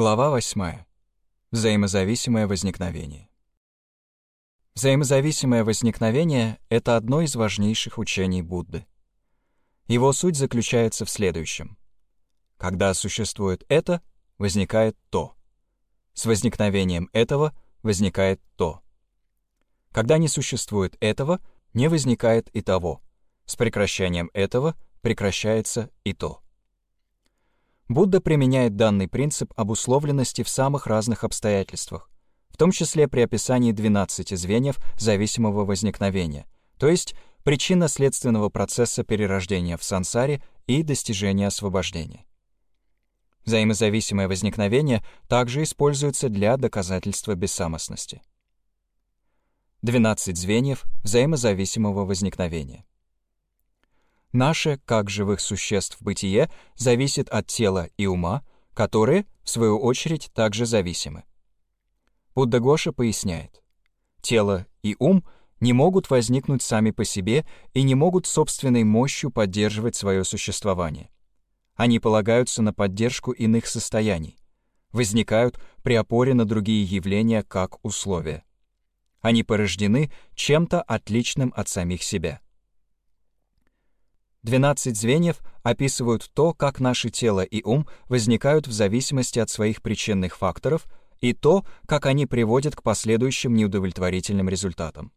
Глава 8. Взаимозависимое возникновение. Взаимозависимое возникновение — это одно из важнейших учений Будды. Его суть заключается в следующем. Когда существует это, возникает то. С возникновением этого возникает то. Когда не существует этого, не возникает и того. С прекращением этого прекращается и то. Будда применяет данный принцип обусловленности в самых разных обстоятельствах, в том числе при описании 12 звеньев зависимого возникновения, то есть причинно-следственного процесса перерождения в сансаре и достижения освобождения. Взаимозависимое возникновение также используется для доказательства бессамостности. 12 звеньев взаимозависимого возникновения. Наше, как живых существ, бытие зависит от тела и ума, которые, в свою очередь, также зависимы. Будда Гоша поясняет, тело и ум не могут возникнуть сами по себе и не могут собственной мощью поддерживать свое существование. Они полагаются на поддержку иных состояний, возникают при опоре на другие явления как условия. Они порождены чем-то отличным от самих себя. 12 звеньев описывают то, как наше тело и ум возникают в зависимости от своих причинных факторов и то, как они приводят к последующим неудовлетворительным результатам.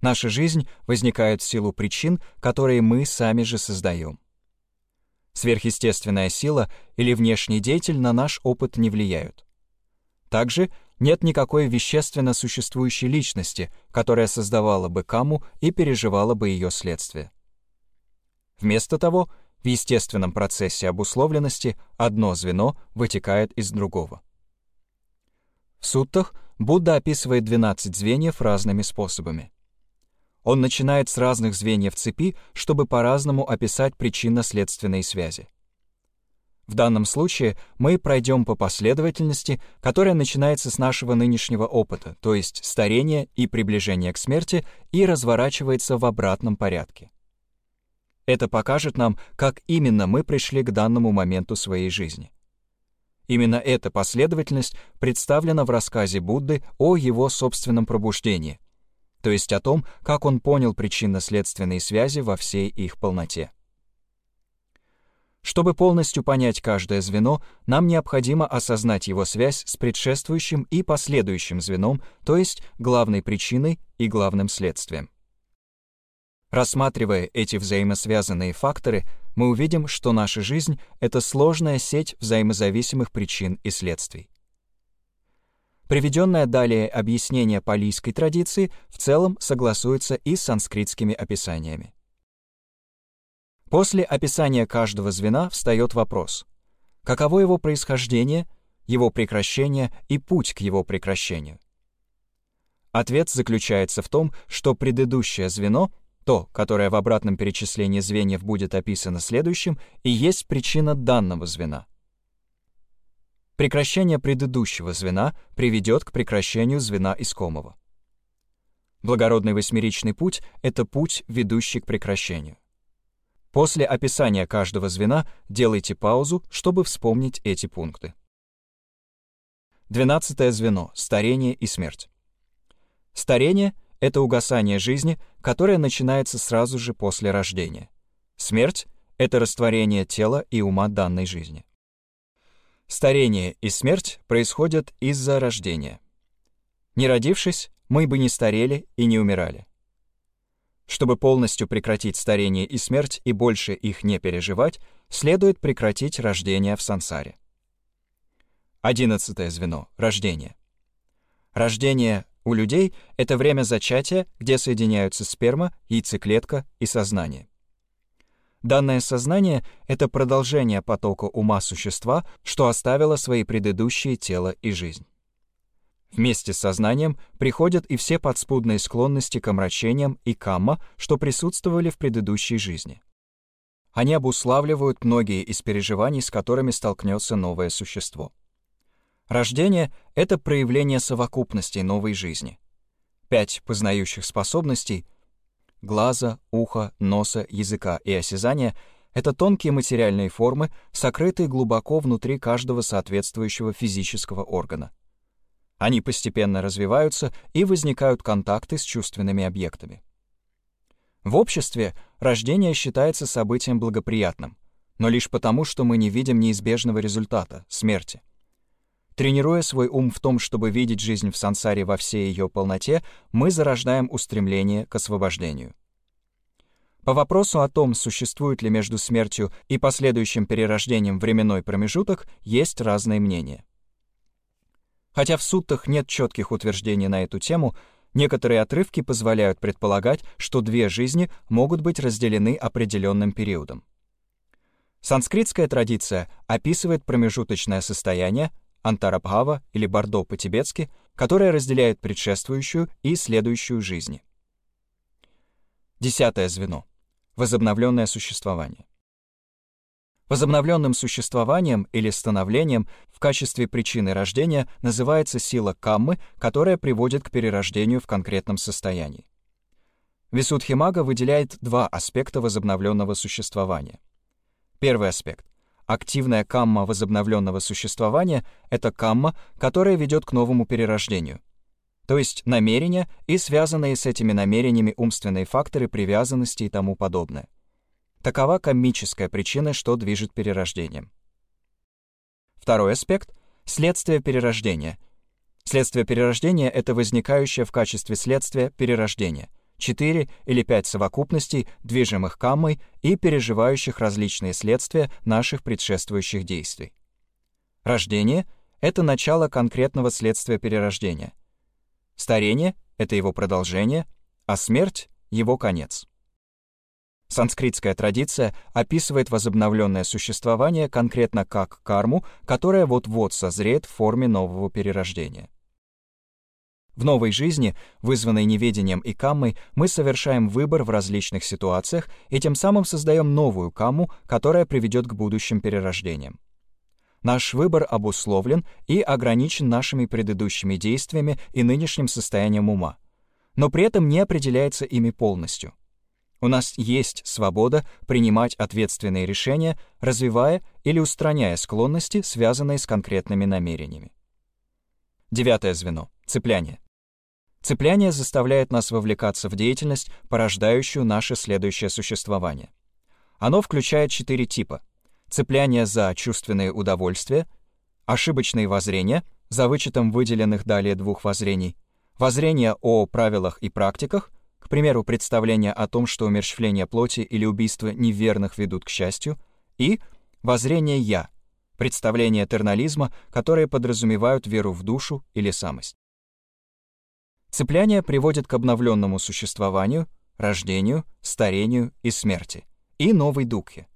Наша жизнь возникает в силу причин, которые мы сами же создаем. Сверхъестественная сила или внешний деятель на наш опыт не влияют. Также нет никакой вещественно существующей личности, которая создавала бы каму и переживала бы ее следствие. Вместо того, в естественном процессе обусловленности одно звено вытекает из другого. В суттах Будда описывает 12 звеньев разными способами. Он начинает с разных звеньев цепи, чтобы по-разному описать причинно-следственные связи. В данном случае мы пройдем по последовательности, которая начинается с нашего нынешнего опыта, то есть старения и приближения к смерти, и разворачивается в обратном порядке. Это покажет нам, как именно мы пришли к данному моменту своей жизни. Именно эта последовательность представлена в рассказе Будды о его собственном пробуждении, то есть о том, как он понял причинно-следственные связи во всей их полноте. Чтобы полностью понять каждое звено, нам необходимо осознать его связь с предшествующим и последующим звеном, то есть главной причиной и главным следствием. Рассматривая эти взаимосвязанные факторы, мы увидим, что наша жизнь — это сложная сеть взаимозависимых причин и следствий. Приведенное далее объяснение палийской традиции в целом согласуется и с санскритскими описаниями. После описания каждого звена встает вопрос, каково его происхождение, его прекращение и путь к его прекращению. Ответ заключается в том, что предыдущее звено — то, которое в обратном перечислении звеньев будет описано следующим, и есть причина данного звена. Прекращение предыдущего звена приведет к прекращению звена искомого. Благородный восьмеричный путь — это путь, ведущий к прекращению. После описания каждого звена делайте паузу, чтобы вспомнить эти пункты. Двенадцатое звено — старение и смерть. Старение это угасание жизни, которое начинается сразу же после рождения. Смерть — это растворение тела и ума данной жизни. Старение и смерть происходят из-за рождения. Не родившись, мы бы не старели и не умирали. Чтобы полностью прекратить старение и смерть и больше их не переживать, следует прекратить рождение в сансаре. Одиннадцатое звено — рождение. Рождение у людей это время зачатия, где соединяются сперма, яйцеклетка и сознание. Данное сознание — это продолжение потока ума существа, что оставило свои предыдущие тело и жизнь. Вместе с сознанием приходят и все подспудные склонности к омрачениям и камма, что присутствовали в предыдущей жизни. Они обуславливают многие из переживаний, с которыми столкнется новое существо. Рождение — это проявление совокупности новой жизни. Пять познающих способностей — глаза, уха, носа, языка и осязания Это тонкие материальные формы, сокрытые глубоко внутри каждого соответствующего физического органа. Они постепенно развиваются и возникают контакты с чувственными объектами. В обществе рождение считается событием благоприятным, но лишь потому, что мы не видим неизбежного результата — смерти. Тренируя свой ум в том, чтобы видеть жизнь в сансаре во всей ее полноте, мы зарождаем устремление к освобождению. По вопросу о том, существует ли между смертью и последующим перерождением временной промежуток, есть разные мнения. Хотя в суттах нет четких утверждений на эту тему, некоторые отрывки позволяют предполагать, что две жизни могут быть разделены определенным периодом. Санскритская традиция описывает промежуточное состояние, антарабхава или бардо по-тибетски, которое разделяет предшествующую и следующую жизни. Десятое звено возобновленное существование. Возобновленным существованием или становлением в качестве причины рождения называется сила каммы, которая приводит к перерождению в конкретном состоянии. Висудхимага выделяет два аспекта возобновленного существования. Первый аспект. Активная камма возобновленного существования — это камма, которая ведет к новому перерождению — то есть намерения и связанные с этими намерениями умственные факторы привязанности и тому подобное. Такова комическая причина, что движет перерождением. Второй аспект — следствие перерождения. Следствие перерождения — это возникающее в качестве следствия перерождение, четыре или пять совокупностей, движимых каммой и переживающих различные следствия наших предшествующих действий. Рождение — это начало конкретного следствия перерождения — Старение — это его продолжение, а смерть — его конец. Санскритская традиция описывает возобновленное существование конкретно как карму, которая вот-вот созреет в форме нового перерождения. В новой жизни, вызванной неведением и каммой, мы совершаем выбор в различных ситуациях и тем самым создаем новую камму, которая приведет к будущим перерождениям. Наш выбор обусловлен и ограничен нашими предыдущими действиями и нынешним состоянием ума, но при этом не определяется ими полностью. У нас есть свобода принимать ответственные решения, развивая или устраняя склонности, связанные с конкретными намерениями. Девятое звено — цепляние. Цепляние заставляет нас вовлекаться в деятельность, порождающую наше следующее существование. Оно включает четыре типа — цепляние за чувственные удовольствия, ошибочные воззрения, за вычетом выделенных далее двух воззрений, воззрения о правилах и практиках, к примеру, представление о том, что умерщвление плоти или убийство неверных ведут к счастью, и воззрение «я», представления тернализма, которые подразумевают веру в душу или самость. Цепляние приводит к обновленному существованию, рождению, старению и смерти, и новой духе.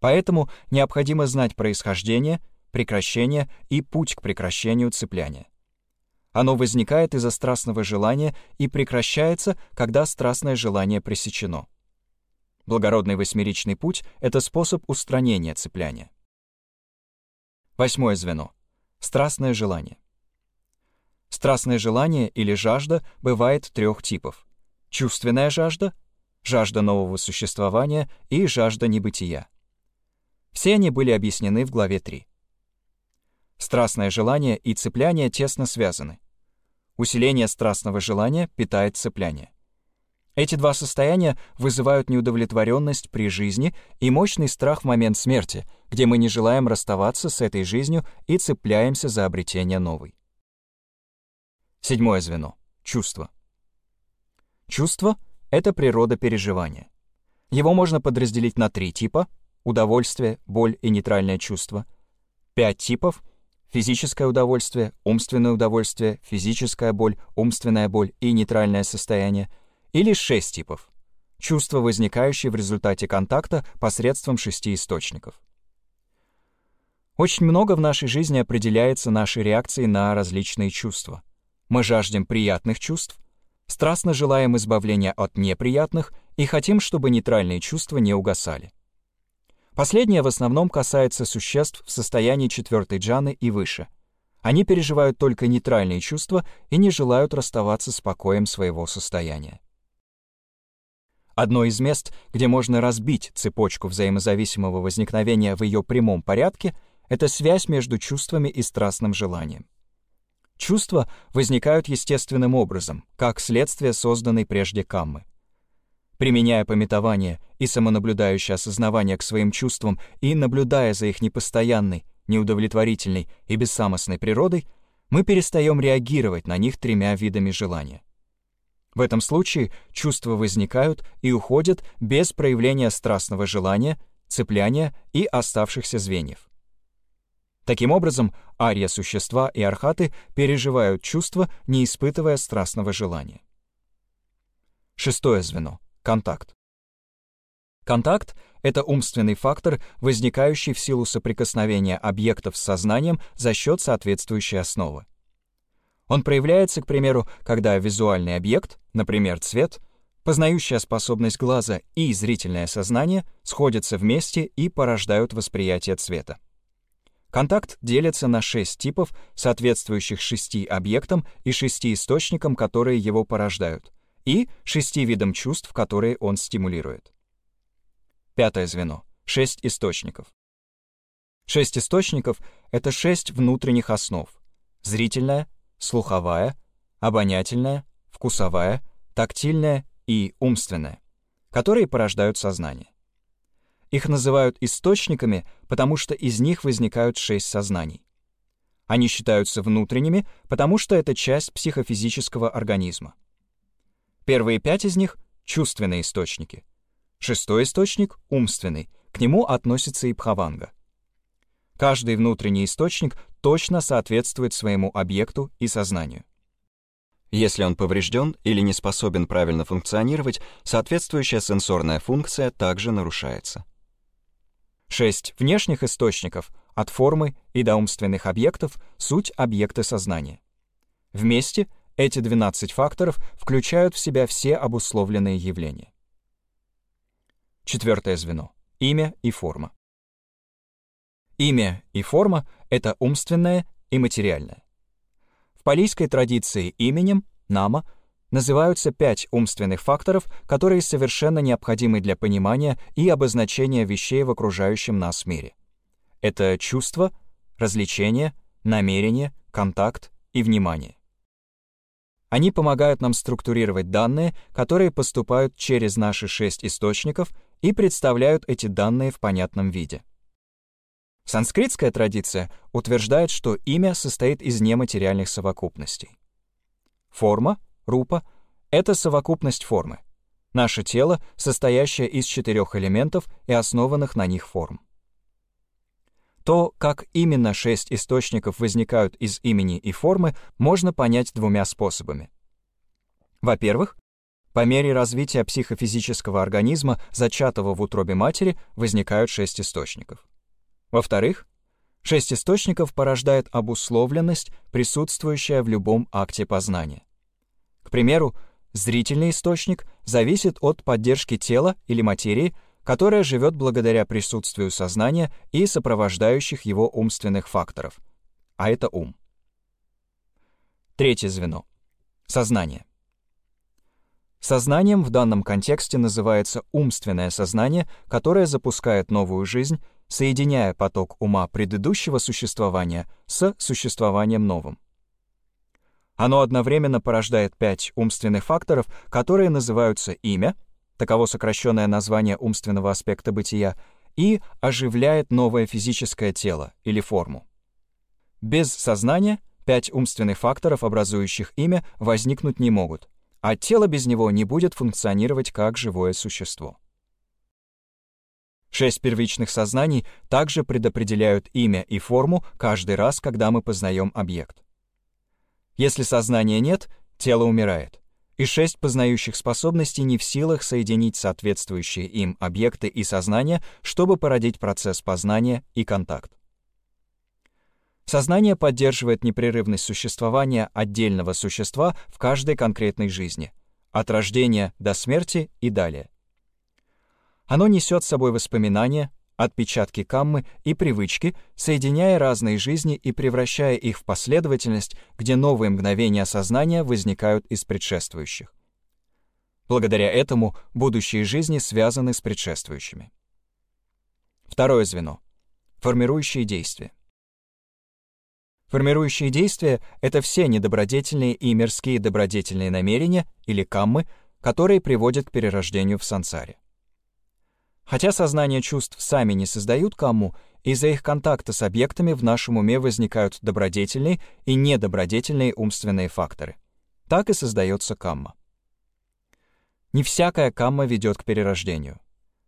Поэтому необходимо знать происхождение, прекращение и путь к прекращению цепляния. Оно возникает из-за страстного желания и прекращается, когда страстное желание пресечено. Благородный восьмеричный путь — это способ устранения цепляния. Восьмое звено. Страстное желание. Страстное желание или жажда бывает трех типов. Чувственная жажда, жажда нового существования и жажда небытия. Все они были объяснены в главе 3. Страстное желание и цепляние тесно связаны. Усиление страстного желания питает цепляние. Эти два состояния вызывают неудовлетворенность при жизни и мощный страх в момент смерти, где мы не желаем расставаться с этой жизнью и цепляемся за обретение новой. Седьмое звено — чувство. Чувство — это природа переживания. Его можно подразделить на три типа — удовольствие, боль и нейтральное чувство. Пять типов — физическое удовольствие, умственное удовольствие, физическая боль, умственная боль и нейтральное состояние. Или шесть типов — чувства, возникающие в результате контакта посредством шести источников. Очень много в нашей жизни определяется нашей реакцией на различные чувства. Мы жаждем приятных чувств, страстно желаем избавления от неприятных и хотим, чтобы нейтральные чувства не угасали. Последнее в основном касается существ в состоянии четвертой джаны и выше. Они переживают только нейтральные чувства и не желают расставаться с покоем своего состояния. Одно из мест, где можно разбить цепочку взаимозависимого возникновения в ее прямом порядке, это связь между чувствами и страстным желанием. Чувства возникают естественным образом, как следствие созданной прежде каммы. Применяя пометование и самонаблюдающее осознавание к своим чувствам и наблюдая за их непостоянной, неудовлетворительной и бессамостной природой, мы перестаем реагировать на них тремя видами желания. В этом случае чувства возникают и уходят без проявления страстного желания, цепляния и оставшихся звеньев. Таким образом, ария-существа и архаты переживают чувства, не испытывая страстного желания. Шестое звено — контакт. Контакт — это умственный фактор, возникающий в силу соприкосновения объектов с сознанием за счет соответствующей основы. Он проявляется, к примеру, когда визуальный объект, например, цвет, познающая способность глаза и зрительное сознание сходятся вместе и порождают восприятие цвета. Контакт делится на шесть типов, соответствующих шести объектам и шести источникам, которые его порождают, и шести видам чувств, которые он стимулирует. Пятое звено — шесть источников. Шесть источников — это шесть внутренних основ — зрительная, слуховая, обонятельная, вкусовая, тактильная и умственная, которые порождают сознание. Их называют источниками, потому что из них возникают шесть сознаний. Они считаются внутренними, потому что это часть психофизического организма. Первые пять из них — чувственные источники. Шестой источник — умственный, к нему относится и Бхаванга. Каждый внутренний источник точно соответствует своему объекту и сознанию. Если он поврежден или не способен правильно функционировать, соответствующая сенсорная функция также нарушается. Шесть внешних источников от формы и до умственных объектов — суть объекты сознания. Вместе эти 12 факторов включают в себя все обусловленные явления. Четвертое звено — имя и форма. Имя и форма — это умственное и материальное. В палийской традиции именем, нама, называются пять умственных факторов, которые совершенно необходимы для понимания и обозначения вещей в окружающем нас мире. Это чувство, развлечение, намерение, контакт и внимание. Они помогают нам структурировать данные, которые поступают через наши шесть источников и представляют эти данные в понятном виде. Санскритская традиция утверждает, что имя состоит из нематериальных совокупностей. Форма, рупа — это совокупность формы. Наше тело, состоящее из четырех элементов и основанных на них форм. То, как именно шесть источников возникают из имени и формы, можно понять двумя способами. Во-первых, по мере развития психофизического организма, зачатого в утробе матери, возникают шесть источников. Во-вторых, шесть источников порождает обусловленность, присутствующая в любом акте познания. К примеру, зрительный источник зависит от поддержки тела или материи, которая живет благодаря присутствию сознания и сопровождающих его умственных факторов, а это ум. Третье звено — сознание. Сознанием в данном контексте называется умственное сознание, которое запускает новую жизнь соединяя поток ума предыдущего существования с существованием новым. Оно одновременно порождает пять умственных факторов, которые называются имя, таково сокращенное название умственного аспекта бытия, и оживляет новое физическое тело или форму. Без сознания пять умственных факторов, образующих имя, возникнуть не могут, а тело без него не будет функционировать как живое существо. Шесть первичных сознаний также предопределяют имя и форму каждый раз, когда мы познаем объект. Если сознания нет, тело умирает, и шесть познающих способностей не в силах соединить соответствующие им объекты и сознание, чтобы породить процесс познания и контакт. Сознание поддерживает непрерывность существования отдельного существа в каждой конкретной жизни, от рождения до смерти и далее. Оно несет с собой воспоминания, отпечатки каммы и привычки, соединяя разные жизни и превращая их в последовательность, где новые мгновения сознания возникают из предшествующих. Благодаря этому будущие жизни связаны с предшествующими. Второе звено. Формирующие действия. Формирующие действия — это все недобродетельные и мирские добродетельные намерения или каммы, которые приводят к перерождению в сансаре. Хотя сознание чувств сами не создают камму, из-за их контакта с объектами в нашем уме возникают добродетельные и недобродетельные умственные факторы. Так и создается камма. Не всякая камма ведет к перерождению.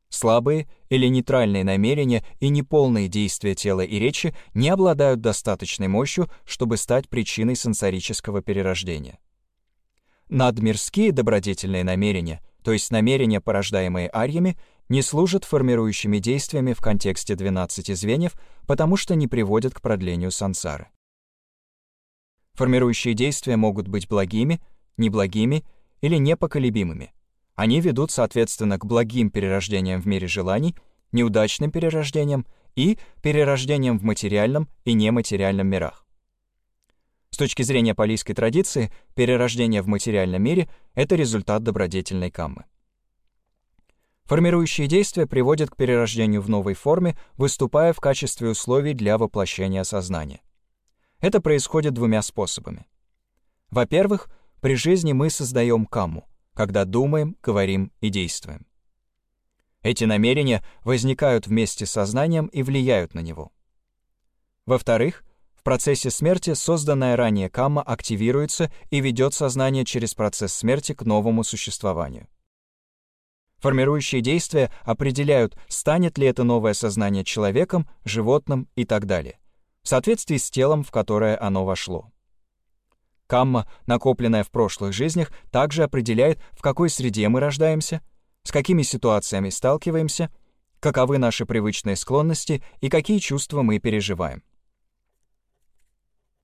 Слабые или нейтральные намерения и неполные действия тела и речи не обладают достаточной мощью, чтобы стать причиной сенсорического перерождения. Надмирские добродетельные намерения, то есть намерения, порождаемые арьями, не служат формирующими действиями в контексте 12 звеньев, потому что не приводят к продлению сансары. Формирующие действия могут быть благими, неблагими или непоколебимыми. Они ведут, соответственно, к благим перерождениям в мире желаний, неудачным перерождениям и перерождениям в материальном и нематериальном мирах. С точки зрения палийской традиции, перерождение в материальном мире — это результат добродетельной каммы. Формирующие действия приводят к перерождению в новой форме, выступая в качестве условий для воплощения сознания. Это происходит двумя способами. Во-первых, при жизни мы создаем камму — когда думаем, говорим и действуем. Эти намерения возникают вместе с сознанием и влияют на него. Во-вторых, в процессе смерти созданная ранее камма активируется и ведет сознание через процесс смерти к новому существованию. Формирующие действия определяют, станет ли это новое сознание человеком, животным и так далее, в соответствии с телом, в которое оно вошло. Камма, накопленная в прошлых жизнях, также определяет, в какой среде мы рождаемся, с какими ситуациями сталкиваемся, каковы наши привычные склонности и какие чувства мы переживаем.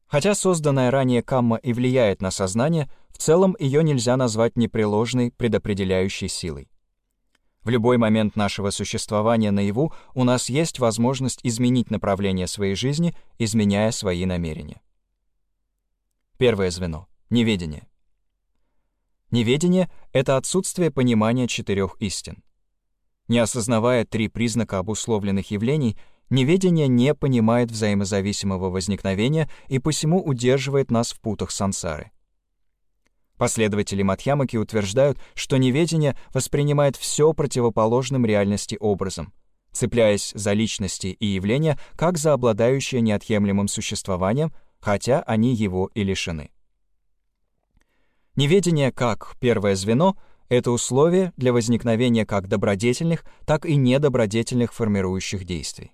Хотя созданная ранее камма и влияет на сознание, в целом ее нельзя назвать непреложной предопределяющей силой. В любой момент нашего существования наяву у нас есть возможность изменить направление своей жизни, изменяя свои намерения. Первое звено — неведение. Неведение — это отсутствие понимания четырех истин. Не осознавая три признака обусловленных явлений, неведение не понимает взаимозависимого возникновения и посему удерживает нас в путах сансары. Последователи Матхьямаки утверждают, что неведение воспринимает все противоположным реальности образом, цепляясь за личности и явления как за обладающие неотъемлемым существованием, хотя они его и лишены. Неведение как первое звено — это условие для возникновения как добродетельных, так и недобродетельных формирующих действий.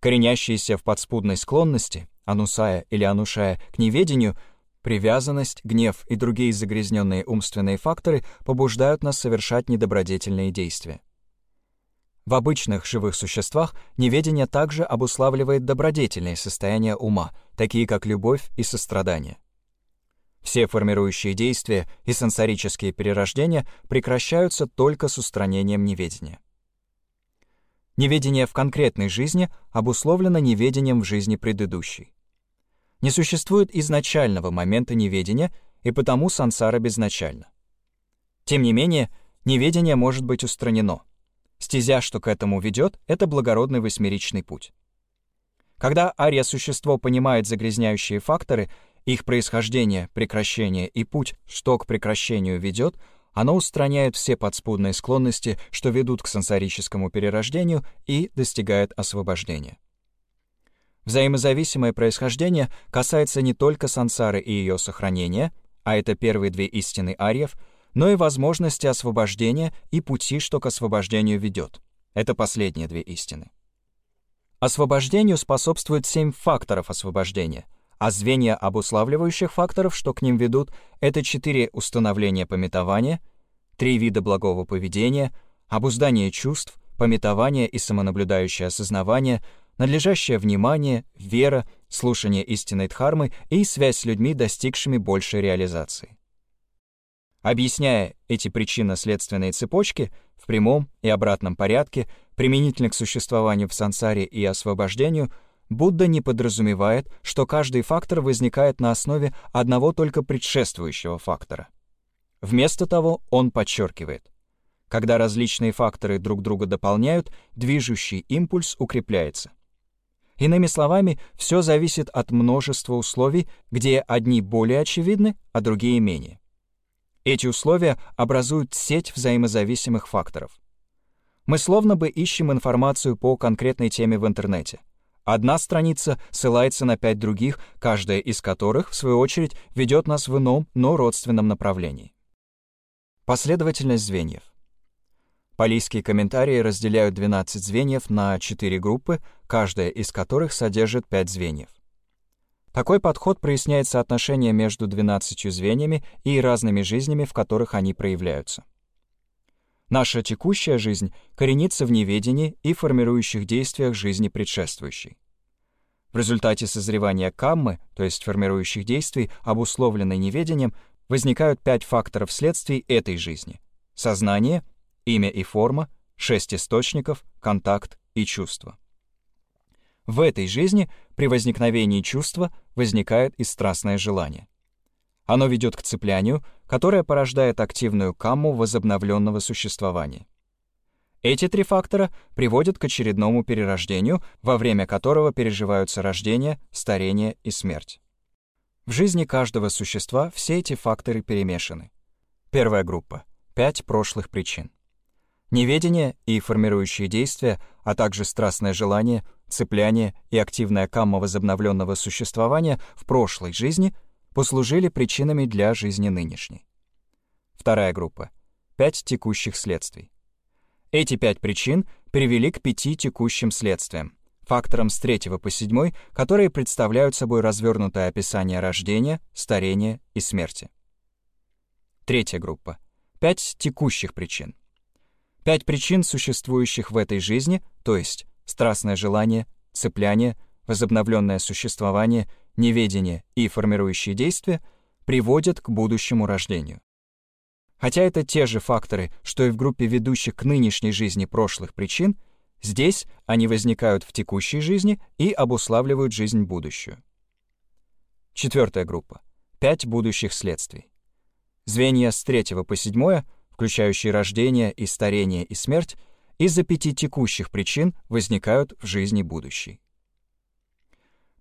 Коренящиеся в подспудной склонности, анусая или анушая, к неведению, привязанность, гнев и другие загрязненные умственные факторы побуждают нас совершать недобродетельные действия. В обычных живых существах неведение также обуславливает добродетельные состояния ума, такие как любовь и сострадание. Все формирующие действия и сенсорические перерождения прекращаются только с устранением неведения. Неведение в конкретной жизни обусловлено неведением в жизни предыдущей. Не существует изначального момента неведения, и потому сансара безначальна. Тем не менее, неведение может быть устранено — Стезя, что к этому ведет, это благородный восьмеричный путь. Когда ария-существо понимает загрязняющие факторы, их происхождение, прекращение и путь, что к прекращению ведет, оно устраняет все подспудные склонности, что ведут к сенсорическому перерождению и достигает освобождения. Взаимозависимое происхождение касается не только сансары и ее сохранения, а это первые две истины ариев — но и возможности освобождения и пути, что к освобождению ведет. Это последние две истины. Освобождению способствует семь факторов освобождения, а звенья обуславливающих факторов, что к ним ведут, это четыре установления пометования, три вида благого поведения, обуздание чувств, пометование и самонаблюдающее осознавание, надлежащее внимание, вера, слушание истинной дхармы и связь с людьми, достигшими большей реализации. Объясняя эти причинно-следственные цепочки в прямом и обратном порядке, применительно к существованию в сансаре и освобождению, Будда не подразумевает, что каждый фактор возникает на основе одного только предшествующего фактора. Вместо того он подчеркивает. Когда различные факторы друг друга дополняют, движущий импульс укрепляется. Иными словами, все зависит от множества условий, где одни более очевидны, а другие менее. Эти условия образуют сеть взаимозависимых факторов. Мы словно бы ищем информацию по конкретной теме в интернете. Одна страница ссылается на пять других, каждая из которых, в свою очередь, ведет нас в ином, но родственном направлении. Последовательность звеньев. Полийские комментарии разделяют 12 звеньев на 4 группы, каждая из которых содержит 5 звеньев. Такой подход проясняет соотношение между 12 звеньями и разными жизнями, в которых они проявляются. Наша текущая жизнь коренится в неведении и формирующих действиях жизни предшествующей. В результате созревания каммы, то есть формирующих действий, обусловленной неведением, возникают пять факторов следствий этой жизни — сознание — имя и форма, шесть источников, контакт и чувство. В этой жизни при возникновении чувства возникает и страстное желание. Оно ведет к цеплянию, которое порождает активную камму возобновленного существования. Эти три фактора приводят к очередному перерождению, во время которого переживаются рождение, старение и смерть. В жизни каждого существа все эти факторы перемешаны. Первая группа — пять прошлых причин. Неведение и формирующие действия, а также страстное желание, цепляние и активная камма возобновленного существования в прошлой жизни послужили причинами для жизни нынешней. Вторая группа — пять текущих следствий. Эти пять причин привели к пяти текущим следствиям, факторам с третьего по седьмой, которые представляют собой развернутое описание рождения, старения и смерти. Третья группа — пять текущих причин — Пять причин, существующих в этой жизни, то есть страстное желание, цепляние, возобновленное существование, неведение и формирующие действия, приводят к будущему рождению. Хотя это те же факторы, что и в группе ведущих к нынешней жизни прошлых причин, здесь они возникают в текущей жизни и обуславливают жизнь будущую. Четвертая группа. Пять будущих следствий. Звенья с третьего по седьмое включающие рождение и старение и смерть, из-за пяти текущих причин возникают в жизни будущей.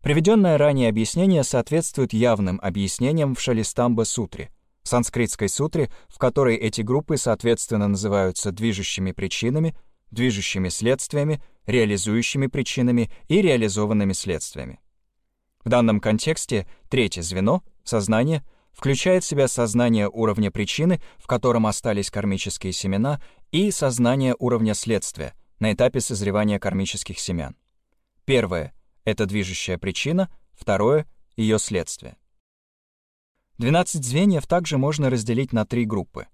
Приведенное ранее объяснение соответствует явным объяснениям в Шалистамба-сутре, санскритской сутре, в которой эти группы соответственно называются движущими причинами, движущими следствиями, реализующими причинами и реализованными следствиями. В данном контексте третье звено, сознание, включает в себя сознание уровня причины, в котором остались кармические семена, и сознание уровня следствия на этапе созревания кармических семян. Первое — это движущая причина, второе — ее следствие. 12 звеньев также можно разделить на три группы.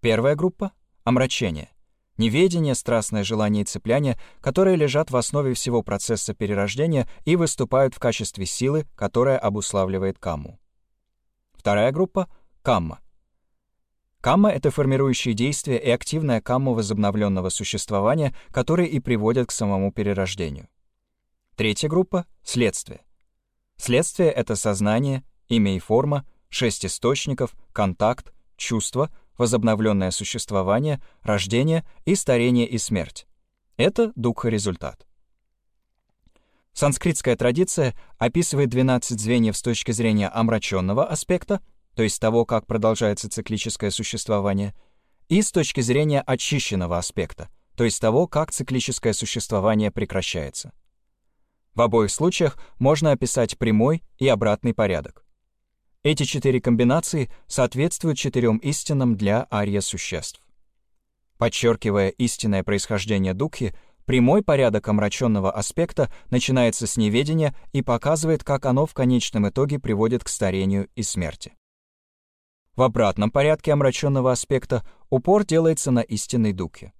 Первая группа — омрачение, неведение, страстное желание и цепляние, которые лежат в основе всего процесса перерождения и выступают в качестве силы, которая обуславливает камму. Вторая группа — камма. Камма — это формирующие действия и активная камма возобновленного существования, которые и приводят к самому перерождению. Третья группа — следствие. Следствие — это сознание, имя и форма, шесть источников, контакт, чувство, возобновленное существование, рождение и старение и смерть. Это духа-результат. Санскритская традиция описывает 12 звеньев с точки зрения омраченного аспекта, то есть того, как продолжается циклическое существование, и с точки зрения очищенного аспекта, то есть того, как циклическое существование прекращается. В обоих случаях можно описать прямой и обратный порядок. Эти четыре комбинации соответствуют четырем истинам для ария-существ. Подчеркивая истинное происхождение Духи, Прямой порядок омраченного аспекта начинается с неведения и показывает, как оно в конечном итоге приводит к старению и смерти. В обратном порядке омраченного аспекта упор делается на истинной духе.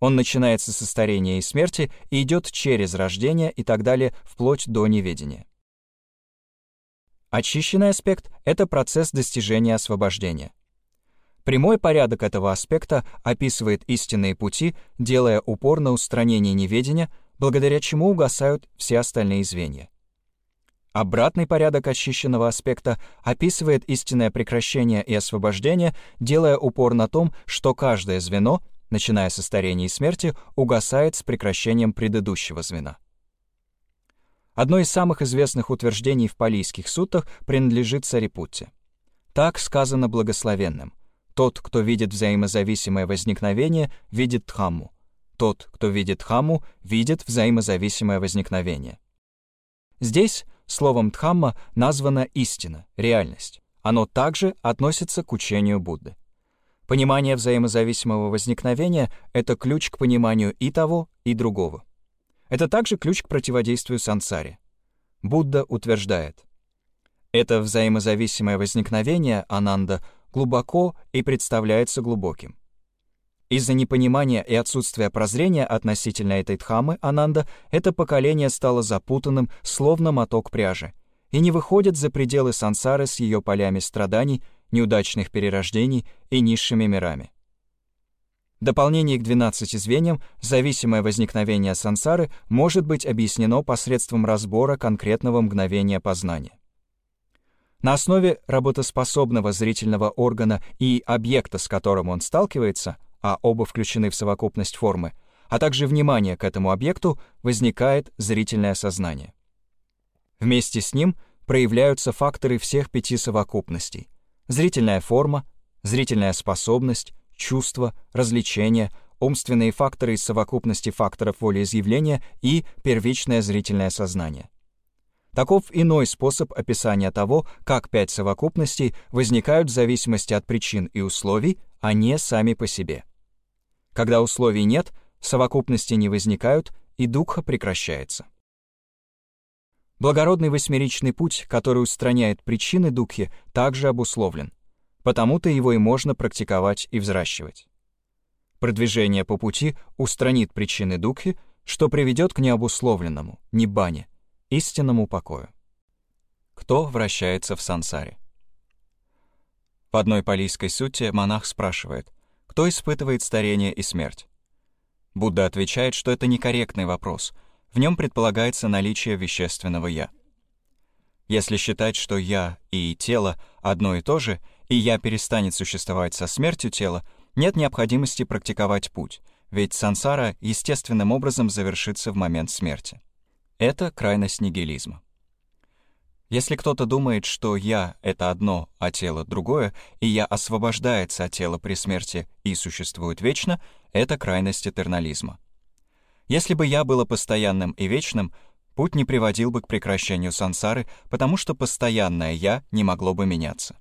Он начинается со старения и смерти и идет через рождение и так далее вплоть до неведения. Очищенный аспект — это процесс достижения освобождения. Прямой порядок этого аспекта описывает истинные пути, делая упор на устранение неведения, благодаря чему угасают все остальные звенья. Обратный порядок очищенного аспекта описывает истинное прекращение и освобождение, делая упор на том, что каждое звено, начиная со старения и смерти, угасает с прекращением предыдущего звена. Одно из самых известных утверждений в палийских сутах принадлежит Сарипутте. Так сказано благословенным. Тот, кто видит взаимозависимое возникновение, видит Дхамму. Тот, кто видит Дхамму, видит взаимозависимое возникновение. Здесь словом Дхамма названа истина, реальность. Оно также относится к учению Будды. Понимание взаимозависимого возникновения — это ключ к пониманию и того, и другого. Это также ключ к противодействию сансаре. Будда утверждает, это взаимозависимое возникновение Ананда глубоко и представляется глубоким. Из-за непонимания и отсутствия прозрения относительно этой дхамы Ананда это поколение стало запутанным, словно моток пряжи, и не выходит за пределы сансары с ее полями страданий, неудачных перерождений и низшими мирами дополнение к 12 звеньям, зависимое возникновение сансары может быть объяснено посредством разбора конкретного мгновения познания. На основе работоспособного зрительного органа и объекта, с которым он сталкивается, а оба включены в совокупность формы, а также внимание к этому объекту, возникает зрительное сознание. Вместе с ним проявляются факторы всех пяти совокупностей — зрительная форма, зрительная способность, чувства, развлечения, умственные факторы из совокупности факторов волеизъявления и первичное зрительное сознание. Таков иной способ описания того, как пять совокупностей возникают в зависимости от причин и условий, а не сами по себе. Когда условий нет, совокупности не возникают, и духа прекращается. Благородный восьмеричный путь, который устраняет причины духи, также обусловлен — потому-то его и можно практиковать и взращивать. Продвижение по пути устранит причины духи, что приведет к необусловленному, небане, истинному покою. Кто вращается в сансаре? В одной палийской сути монах спрашивает, кто испытывает старение и смерть? Будда отвечает, что это некорректный вопрос, в нем предполагается наличие вещественного «я». Если считать, что «я» и «тело» одно и то же — и я перестанет существовать со смертью тела, нет необходимости практиковать путь, ведь сансара естественным образом завершится в момент смерти. Это крайность нигилизма. Если кто-то думает, что «я» — это одно, а тело — другое, и «я» освобождается от тела при смерти и существует вечно, это крайность этернализма. Если бы «я» было постоянным и вечным, путь не приводил бы к прекращению сансары, потому что постоянное «я» не могло бы меняться.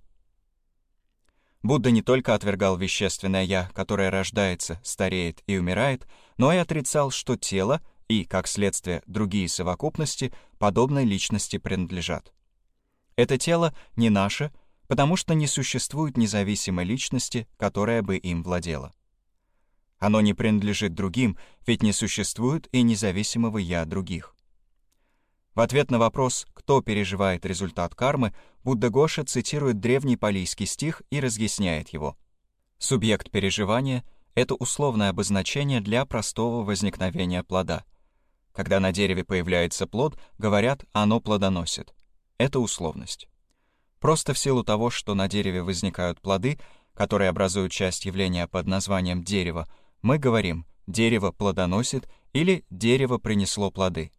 Будда не только отвергал вещественное «я», которое рождается, стареет и умирает, но и отрицал, что тело и, как следствие, другие совокупности подобной личности принадлежат. Это тело не наше, потому что не существует независимой личности, которая бы им владела. Оно не принадлежит другим, ведь не существует и независимого «я» других. В ответ на вопрос, кто переживает результат кармы, Будда Гоша цитирует древний палийский стих и разъясняет его. Субъект переживания — это условное обозначение для простого возникновения плода. Когда на дереве появляется плод, говорят «оно плодоносит». Это условность. Просто в силу того, что на дереве возникают плоды, которые образуют часть явления под названием дерево, мы говорим «дерево плодоносит» или «дерево принесло плоды».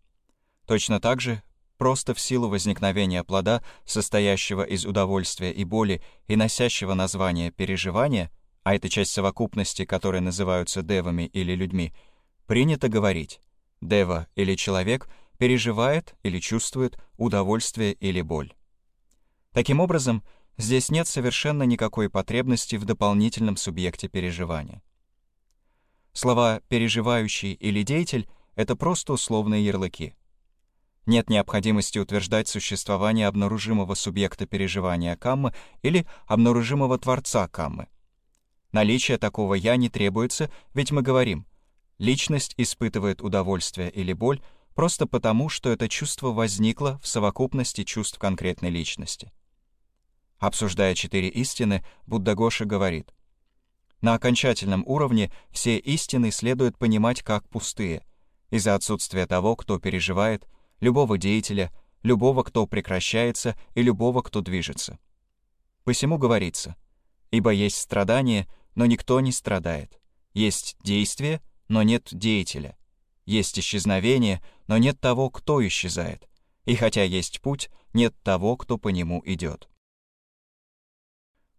Точно так же, просто в силу возникновения плода, состоящего из удовольствия и боли и носящего название переживания, а это часть совокупности, которые называются девами или людьми, принято говорить «дева» или «человек» переживает или чувствует удовольствие или боль. Таким образом, здесь нет совершенно никакой потребности в дополнительном субъекте переживания. Слова «переживающий» или «деятель» — это просто условные ярлыки — нет необходимости утверждать существование обнаружимого субъекта переживания каммы или обнаружимого творца каммы. Наличие такого «я» не требуется, ведь мы говорим, личность испытывает удовольствие или боль просто потому, что это чувство возникло в совокупности чувств конкретной личности. Обсуждая четыре истины, Буддагоша говорит, на окончательном уровне все истины следует понимать как пустые, из-за отсутствия того, кто переживает, любого деятеля, любого, кто прекращается, и любого, кто движется. Посему говорится, «Ибо есть страдание, но никто не страдает. Есть действие, но нет деятеля. Есть исчезновение, но нет того, кто исчезает. И хотя есть путь, нет того, кто по нему идет».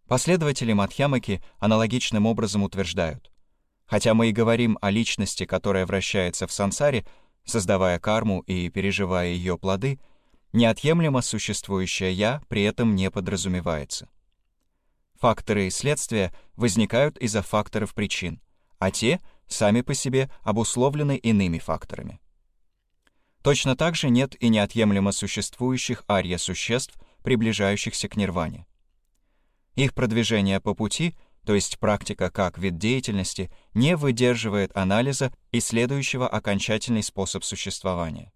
Последователи Мадхьямаки аналогичным образом утверждают, хотя мы и говорим о личности, которая вращается в сансаре, создавая карму и переживая ее плоды, неотъемлемо существующее «я» при этом не подразумевается. Факторы и следствия возникают из-за факторов причин, а те сами по себе обусловлены иными факторами. Точно так же нет и неотъемлемо существующих арья-существ, приближающихся к нирване. Их продвижение по пути, то есть практика как вид деятельности, не выдерживает анализа и следующего окончательный способ существования.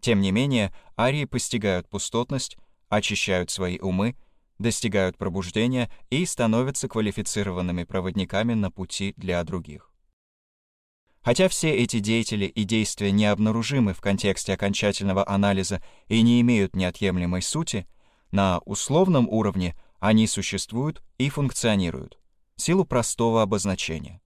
Тем не менее, арии постигают пустотность, очищают свои умы, достигают пробуждения и становятся квалифицированными проводниками на пути для других. Хотя все эти деятели и действия не обнаружимы в контексте окончательного анализа и не имеют неотъемлемой сути, на условном уровне они существуют и функционируют, в силу простого обозначения.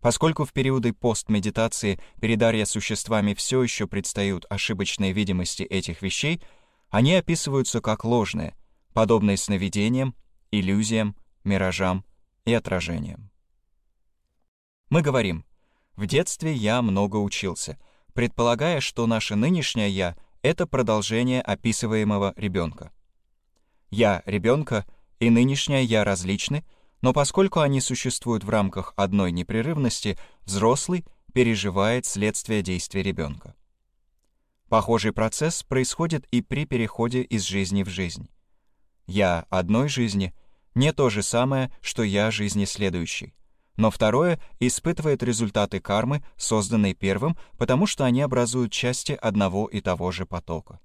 Поскольку в периоды постмедитации перед арья-существами все еще предстают ошибочные видимости этих вещей, они описываются как ложные, подобные сновидениям, иллюзиям, миражам и отражениям. Мы говорим, в детстве я много учился, предполагая, что наше нынешнее «я» — это продолжение описываемого ребенка. «я» ребенка и нынешнее «я» различны, но поскольку они существуют в рамках одной непрерывности, взрослый переживает следствие действий ребенка. Похожий процесс происходит и при переходе из жизни в жизнь. «Я» одной жизни не то же самое, что «я» жизни следующей, но второе испытывает результаты кармы, созданной первым, потому что они образуют части одного и того же потока.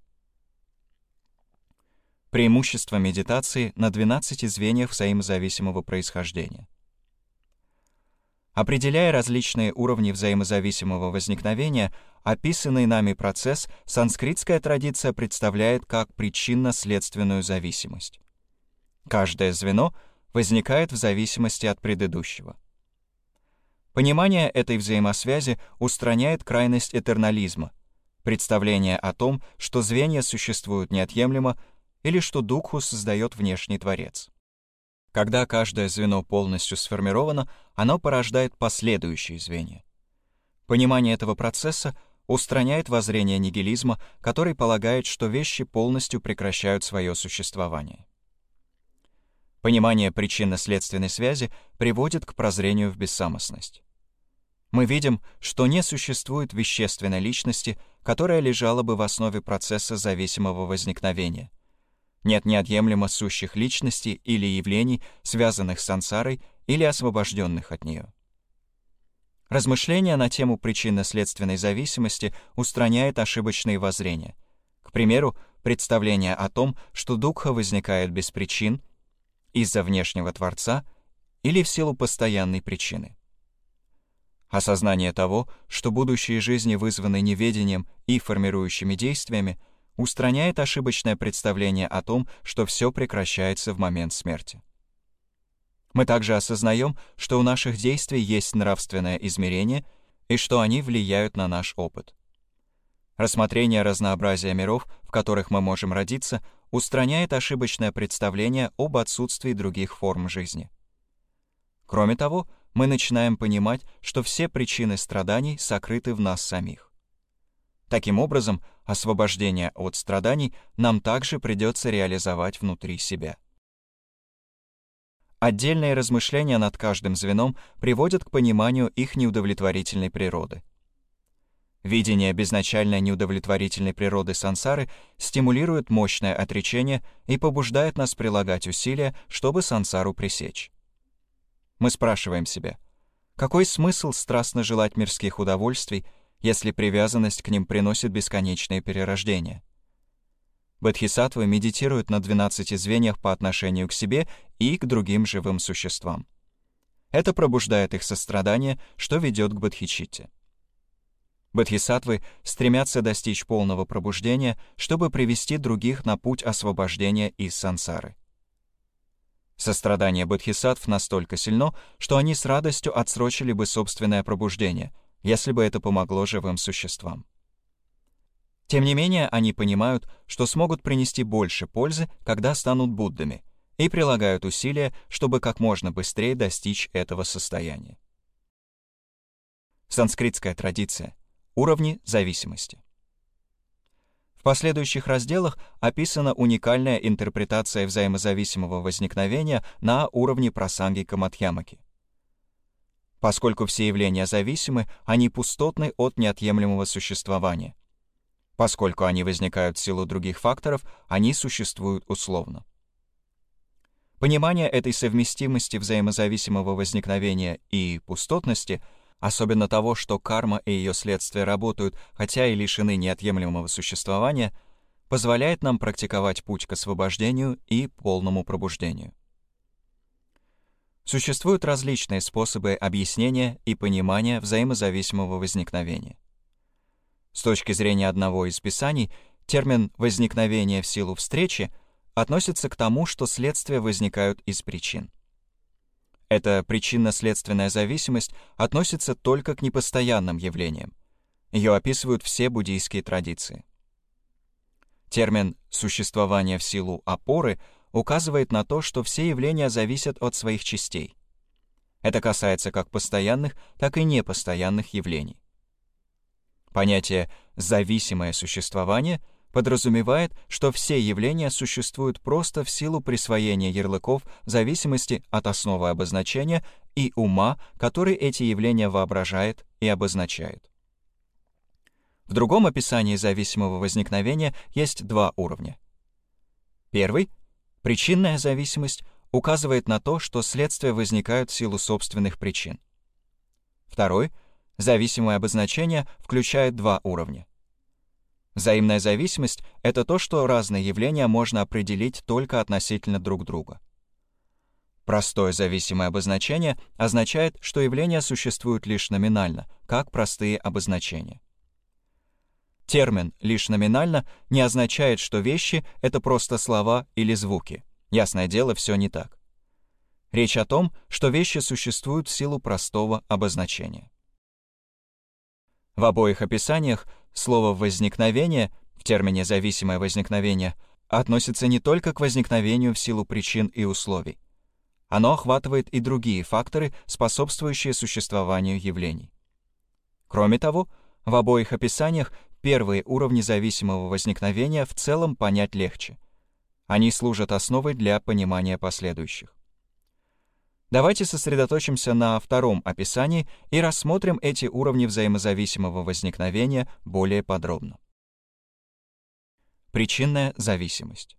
Преимущество медитации на 12 звеньях взаимозависимого происхождения. Определяя различные уровни взаимозависимого возникновения, описанный нами процесс санскритская традиция представляет как причинно-следственную зависимость. Каждое звено возникает в зависимости от предыдущего. Понимание этой взаимосвязи устраняет крайность этернализма, представление о том, что звенья существуют неотъемлемо или что Дукху создает внешний творец. Когда каждое звено полностью сформировано, оно порождает последующие звенья. Понимание этого процесса устраняет воззрение нигилизма, который полагает, что вещи полностью прекращают свое существование. Понимание причинно-следственной связи приводит к прозрению в бессамостность. Мы видим, что не существует вещественной личности, которая лежала бы в основе процесса зависимого возникновения — нет неотъемлемо сущих личностей или явлений, связанных с сансарой или освобожденных от нее. Размышления на тему причинно-следственной зависимости устраняет ошибочные воззрения. К примеру, представление о том, что дукха возникает без причин, из-за внешнего Творца или в силу постоянной причины. Осознание того, что будущие жизни вызваны неведением и формирующими действиями — устраняет ошибочное представление о том, что все прекращается в момент смерти. Мы также осознаем, что у наших действий есть нравственное измерение и что они влияют на наш опыт. Рассмотрение разнообразия миров, в которых мы можем родиться, устраняет ошибочное представление об отсутствии других форм жизни. Кроме того, мы начинаем понимать, что все причины страданий сокрыты в нас самих. Таким образом, освобождение от страданий нам также придется реализовать внутри себя. Отдельные размышления над каждым звеном приводят к пониманию их неудовлетворительной природы. Видение безначальной неудовлетворительной природы сансары стимулирует мощное отречение и побуждает нас прилагать усилия, чтобы сансару пресечь. Мы спрашиваем себя, какой смысл страстно желать мирских удовольствий, если привязанность к ним приносит бесконечные перерождения. Бодхисаттвы медитируют на 12 звеньях по отношению к себе и к другим живым существам. Это пробуждает их сострадание, что ведет к бодхичитте. Бодхисаттвы стремятся достичь полного пробуждения, чтобы привести других на путь освобождения из сансары. Сострадание бодхисаттв настолько сильно, что они с радостью отсрочили бы собственное пробуждение, если бы это помогло живым существам. Тем не менее, они понимают, что смогут принести больше пользы, когда станут Буддами, и прилагают усилия, чтобы как можно быстрее достичь этого состояния. Санскритская традиция. Уровни зависимости. В последующих разделах описана уникальная интерпретация взаимозависимого возникновения на уровне прасангика Мадхьямаки. Поскольку все явления зависимы, они пустотны от неотъемлемого существования. Поскольку они возникают в силу других факторов, они существуют условно. Понимание этой совместимости взаимозависимого возникновения и пустотности — особенно того, что карма и ее следствия работают, хотя и лишены неотъемлемого существования, позволяет нам практиковать путь к освобождению и полному пробуждению. Существуют различные способы объяснения и понимания взаимозависимого возникновения. С точки зрения одного из писаний, термин «возникновение в силу встречи» относится к тому, что следствия возникают из причин. Эта причинно-следственная зависимость относится только к непостоянным явлениям. Ее описывают все буддийские традиции. Термин «существование в силу опоры» указывает на то, что все явления зависят от своих частей. Это касается как постоянных, так и непостоянных явлений. Понятие «зависимое существование» подразумевает, что все явления существуют просто в силу присвоения ярлыков в зависимости от основы обозначения и ума, который эти явления воображает и обозначает. В другом описании зависимого возникновения есть два уровня. Первый — причинная зависимость указывает на то, что следствия возникают в силу собственных причин. Второй — зависимое обозначение включает два уровня. Взаимная зависимость — это то, что разные явления можно определить только относительно друг друга. Простое зависимое обозначение означает, что явления существуют лишь номинально, как простые обозначения. Термин «лишь номинально» не означает, что вещи — это просто слова или звуки. Ясное дело, все не так. Речь о том, что вещи существуют в силу простого обозначения. В обоих описаниях Слово «возникновение» в термине «зависимое возникновение» относится не только к возникновению в силу причин и условий. Оно охватывает и другие факторы, способствующие существованию явлений. Кроме того, в обоих описаниях первые уровни зависимого возникновения в целом понять легче. Они служат основой для понимания последующих. Давайте сосредоточимся на втором описании и рассмотрим эти уровни взаимозависимого возникновения более подробно. Причинная зависимость.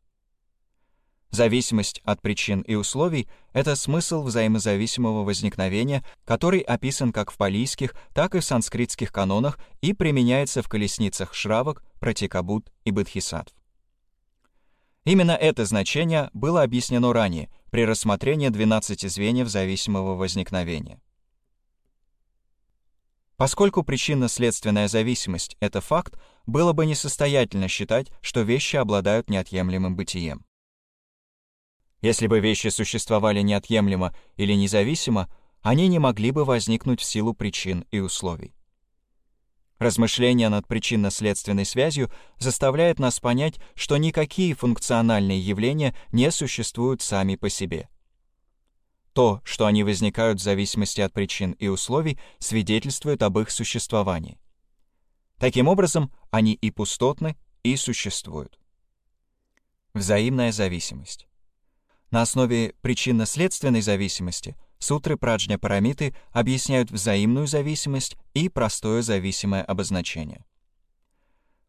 Зависимость от причин и условий — это смысл взаимозависимого возникновения, который описан как в палийских, так и в санскритских канонах и применяется в колесницах Шравок, Пратикабут и Бодхисаттв. Именно это значение было объяснено ранее при рассмотрении 12 звеньев зависимого возникновения. Поскольку причинно-следственная зависимость — это факт, было бы несостоятельно считать, что вещи обладают неотъемлемым бытием. Если бы вещи существовали неотъемлемо или независимо, они не могли бы возникнуть в силу причин и условий. Размышление над причинно-следственной связью заставляет нас понять, что никакие функциональные явления не существуют сами по себе. То, что они возникают в зависимости от причин и условий, свидетельствует об их существовании. Таким образом, они и пустотны, и существуют. Взаимная зависимость. На основе причинно-следственной зависимости сутры Праджня Парамиты объясняют взаимную зависимость и простое зависимое обозначение.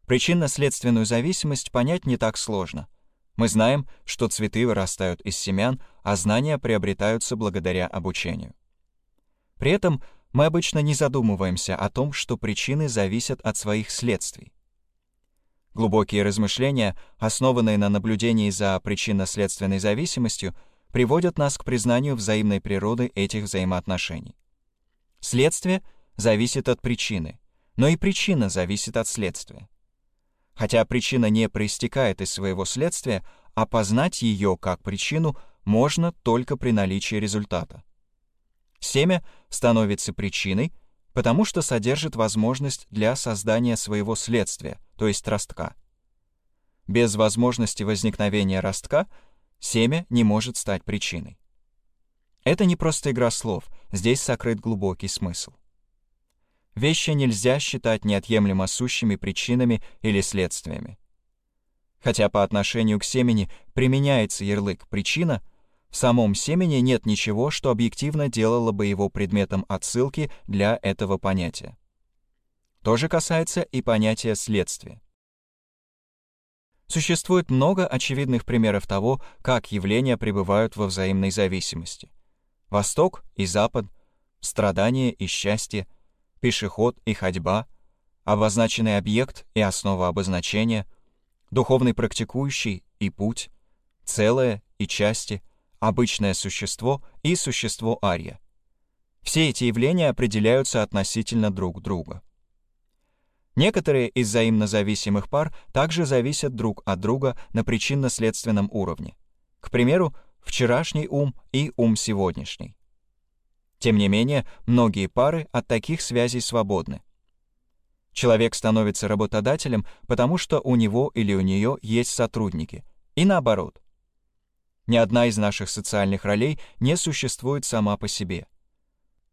Причинно-следственную зависимость понять не так сложно. Мы знаем, что цветы вырастают из семян, а знания приобретаются благодаря обучению. При этом мы обычно не задумываемся о том, что причины зависят от своих следствий. Глубокие размышления, основанные на наблюдении за причинно-следственной зависимостью, приводят нас к признанию взаимной природы этих взаимоотношений. Следствие зависит от причины, но и причина зависит от следствия. Хотя причина не проистекает из своего следствия, опознать ее как причину можно только при наличии результата. Семя становится причиной, потому что содержит возможность для создания своего следствия, то есть ростка. Без возможности возникновения ростка семя не может стать причиной. Это не просто игра слов, здесь сокрыт глубокий смысл. Вещи нельзя считать неотъемлемо сущими причинами или следствиями. Хотя по отношению к семени применяется ярлык «причина», в самом семени нет ничего, что объективно делало бы его предметом отсылки для этого понятия. То же касается и понятия следствия. Существует много очевидных примеров того, как явления пребывают во взаимной зависимости. Восток и Запад, страдание и счастье, пешеход и ходьба, обозначенный объект и основа обозначения, духовный практикующий и путь, целое и части, обычное существо и существо ария. Все эти явления определяются относительно друг друга. Некоторые из взаимно зависимых пар также зависят друг от друга на причинно-следственном уровне. К примеру, вчерашний ум и ум сегодняшний. Тем не менее, многие пары от таких связей свободны. Человек становится работодателем, потому что у него или у нее есть сотрудники, и наоборот. Ни одна из наших социальных ролей не существует сама по себе.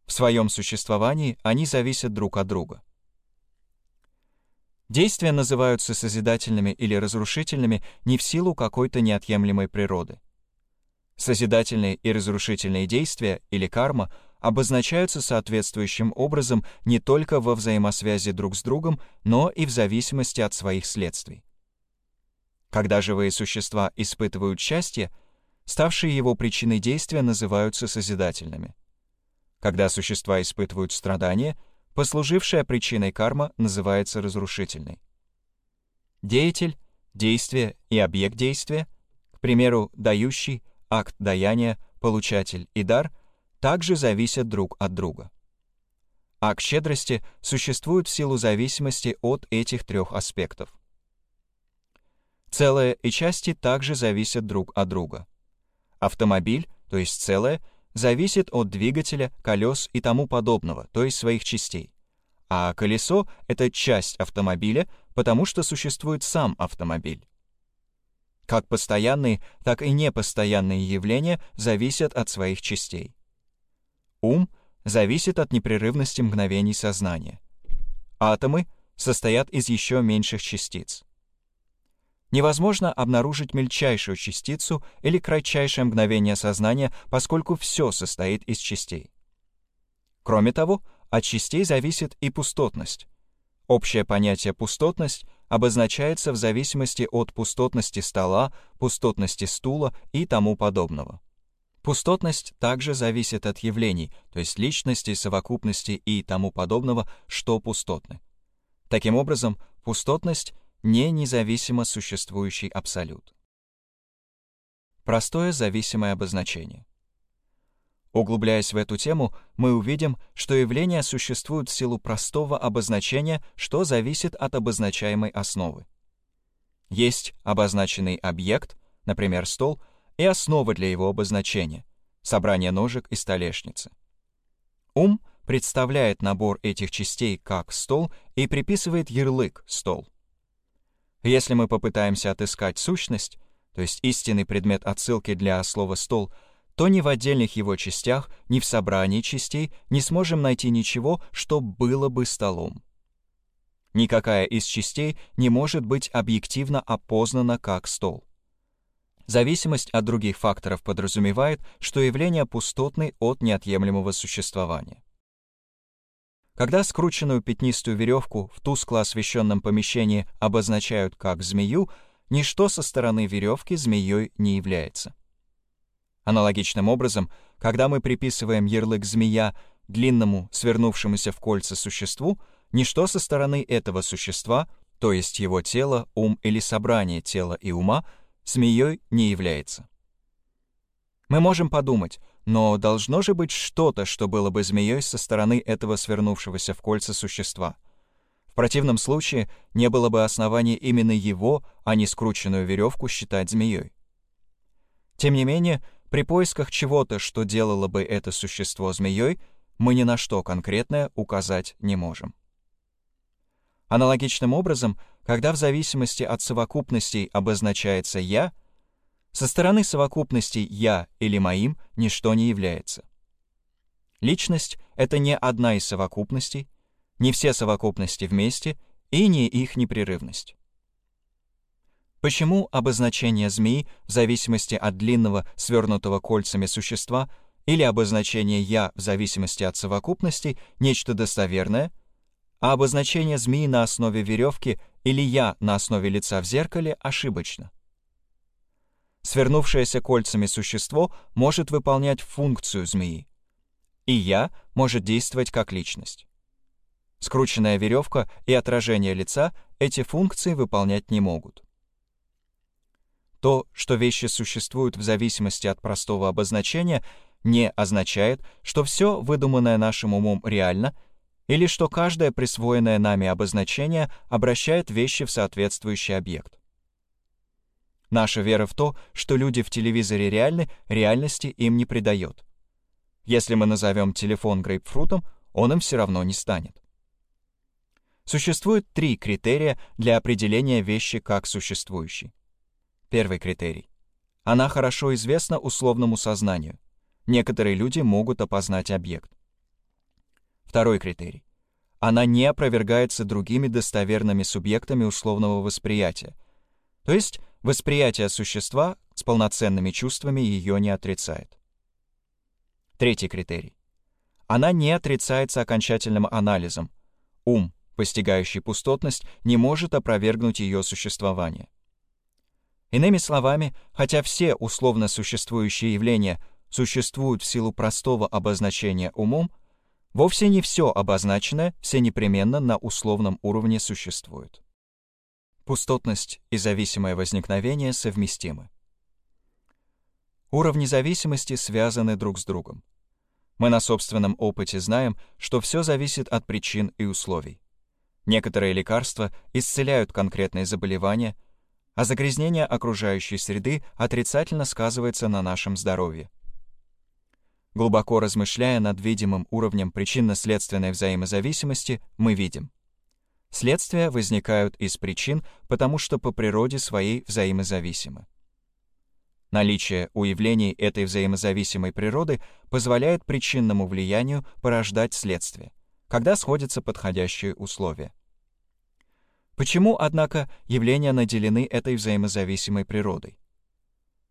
В своем существовании они зависят друг от друга. Действия называются созидательными или разрушительными не в силу какой-то неотъемлемой природы. Созидательные и разрушительные действия или карма обозначаются соответствующим образом не только во взаимосвязи друг с другом, но и в зависимости от своих следствий. Когда живые существа испытывают счастье, ставшие его причиной действия называются созидательными. Когда существа испытывают страдания, послужившая причиной карма называется разрушительной. Деятель, действие и объект действия, к примеру, дающий, акт даяния, получатель и дар также зависят друг от друга. Акт щедрости существует в силу зависимости от этих трех аспектов. Целое и части также зависят друг от друга. Автомобиль, то есть целое, зависит от двигателя, колес и тому подобного, то есть своих частей. А колесо — это часть автомобиля, потому что существует сам автомобиль. Как постоянные, так и непостоянные явления зависят от своих частей. Ум зависит от непрерывности мгновений сознания. Атомы состоят из еще меньших частиц. Невозможно обнаружить мельчайшую частицу или кратчайшее мгновение сознания, поскольку все состоит из частей. Кроме того, от частей зависит и пустотность. Общее понятие «пустотность» обозначается в зависимости от пустотности стола, пустотности стула и тому подобного. Пустотность также зависит от явлений, то есть личности, совокупности и тому подобного, что пустотны. Таким образом, пустотность — не независимо существующий абсолют. Простое зависимое обозначение. Углубляясь в эту тему, мы увидим, что явления существуют в силу простого обозначения, что зависит от обозначаемой основы. Есть обозначенный объект, например, стол, и основа для его обозначения — собрание ножек и столешницы. Ум представляет набор этих частей как стол и приписывает ярлык «стол». Если мы попытаемся отыскать сущность, то есть истинный предмет отсылки для слова «стол», то ни в отдельных его частях, ни в собрании частей не сможем найти ничего, что было бы столом. Никакая из частей не может быть объективно опознана как стол. Зависимость от других факторов подразумевает, что явления пустотны от неотъемлемого существования. Когда скрученную пятнистую веревку в тускло освещенном помещении обозначают как змею, ничто со стороны веревки змеей не является. Аналогичным образом, когда мы приписываем ярлык «змея» длинному, свернувшемуся в кольца существу, ничто со стороны этого существа, то есть его тело, ум или собрание тела и ума, змеей не является. Мы можем подумать, но должно же быть что-то, что было бы змеей со стороны этого свернувшегося в кольца существа. В противном случае не было бы оснований именно его, а не скрученную веревку считать змеей. Тем не менее, при поисках чего-то, что делало бы это существо змеей, мы ни на что конкретное указать не можем. Аналогичным образом, когда в зависимости от совокупностей обозначается «я», со стороны совокупностей «я» или «моим» ничто не является. Личность — это не одна из совокупностей, не все совокупности вместе и не их непрерывность. Почему обозначение змеи в зависимости от длинного свернутого кольцами существа или обозначение «я» в зависимости от совокупностей нечто достоверное, а обозначение змеи на основе веревки или «я» на основе лица в зеркале ошибочно? Свернувшееся кольцами существо может выполнять функцию змеи, и «я» может действовать как личность. Скрученная веревка и отражение лица эти функции выполнять не могут. То, что вещи существуют в зависимости от простого обозначения, не означает, что все выдуманное нашим умом реально, или что каждое присвоенное нами обозначение обращает вещи в соответствующий объект. Наша вера в то, что люди в телевизоре реальны, реальности им не придает. Если мы назовем телефон грейпфрутом, он им все равно не станет. Существует три критерия для определения вещи как существующей. Первый критерий. Она хорошо известна условному сознанию. Некоторые люди могут опознать объект. Второй критерий. Она не опровергается другими достоверными субъектами условного восприятия. То есть восприятие существа с полноценными чувствами ее не отрицает. Третий критерий. Она не отрицается окончательным анализом. Ум, постигающий пустотность, не может опровергнуть ее существование. Иными словами, хотя все условно существующие явления существуют в силу простого обозначения умом, вовсе не все обозначенное все непременно на условном уровне существует. Пустотность и зависимое возникновение совместимы. Уровни зависимости связаны друг с другом. Мы на собственном опыте знаем, что все зависит от причин и условий. Некоторые лекарства исцеляют конкретные заболевания, а загрязнение окружающей среды отрицательно сказывается на нашем здоровье. Глубоко размышляя над видимым уровнем причинно-следственной взаимозависимости, мы видим. Следствия возникают из причин, потому что по природе своей взаимозависимы. Наличие у явлений этой взаимозависимой природы позволяет причинному влиянию порождать следствие — когда сходятся подходящие условия. Почему, однако, явления наделены этой взаимозависимой природой?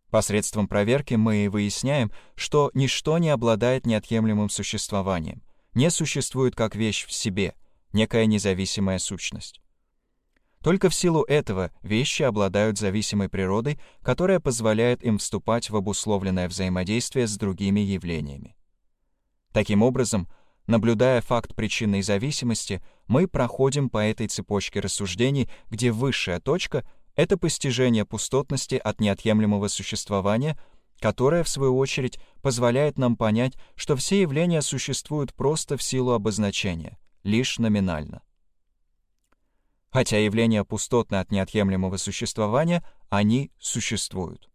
Посредством проверки мы выясняем, что ничто не обладает неотъемлемым существованием, не существует как вещь в себе, некая независимая сущность. Только в силу этого вещи обладают зависимой природой, которая позволяет им вступать в обусловленное взаимодействие с другими явлениями. Таким образом, Наблюдая факт причинной зависимости, мы проходим по этой цепочке рассуждений, где высшая точка — это постижение пустотности от неотъемлемого существования, которое, в свою очередь, позволяет нам понять, что все явления существуют просто в силу обозначения, лишь номинально. Хотя явления пустотны от неотъемлемого существования, они существуют.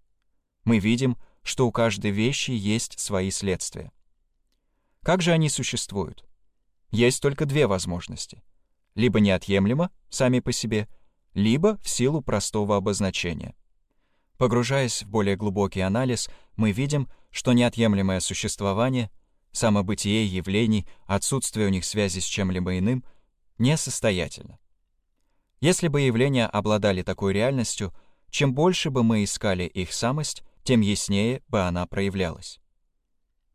Мы видим, что у каждой вещи есть свои следствия. Как же они существуют? Есть только две возможности. Либо неотъемлемо, сами по себе, либо в силу простого обозначения. Погружаясь в более глубокий анализ, мы видим, что неотъемлемое существование, самобытие явлений, отсутствие у них связи с чем-либо иным, несостоятельно. Если бы явления обладали такой реальностью, чем больше бы мы искали их самость, тем яснее бы она проявлялась.